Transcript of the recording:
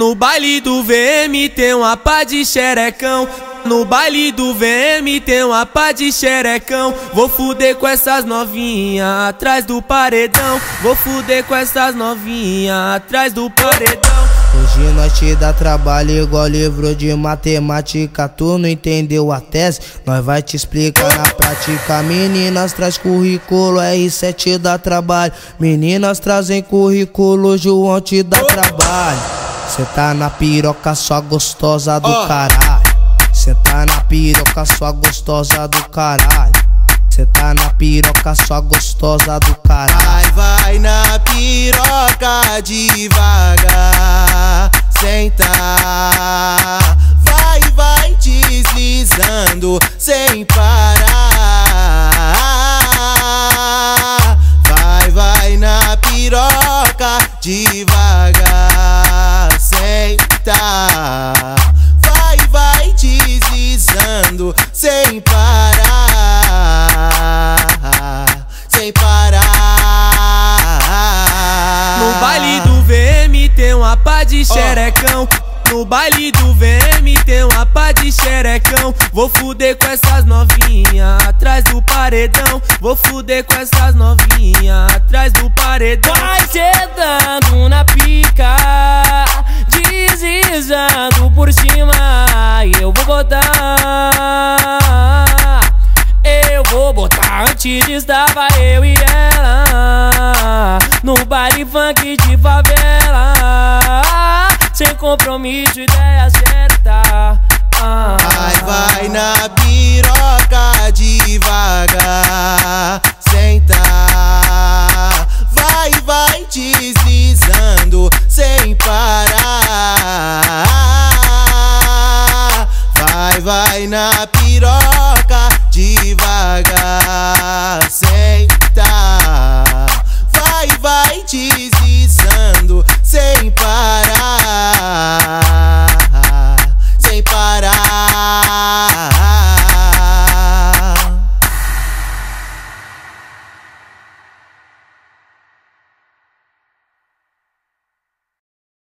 No baile do VM tem uma pá de xerecão. No baile do VM tem uma pá de xerecão. Vou fuder com essas novinhas atrás do paredão. Vou fuder com essas novinhas atrás do paredão. Hoje nós te dá trabalho igual livro de matemática Tu não entendeu a tese, nós vai te explicar na prática Meninas traz currículo, R7 dá trabalho Meninas trazem currículo, João te dá trabalho Cê tá na piroca, só gostosa do caralho. Cê tá na piroca, só gostosa do caralho. Cê tá na piroca, só gostosa do caralho. Vai, vai na piroca devagar Senta. Vai, vai deslizando sem parar. Vai, vai na piroca devagar sem parar Sem parar No baile do VM tem uma pá de xerecão. No baile do VM tem uma pá de xerecão. Vou fuder com essas novinhas atrás do paredão. Vou fuder com essas novinhas atrás do paredão. Vai sedando na Antes estava eu e ela no baile funk de favela. Sem compromisso, ideia certa. Ah. Vai, vai na piroca devagar Senta Vai, vai deslizando sem parar Vai, vai na piroca devagar Senta Vai, vai deslizando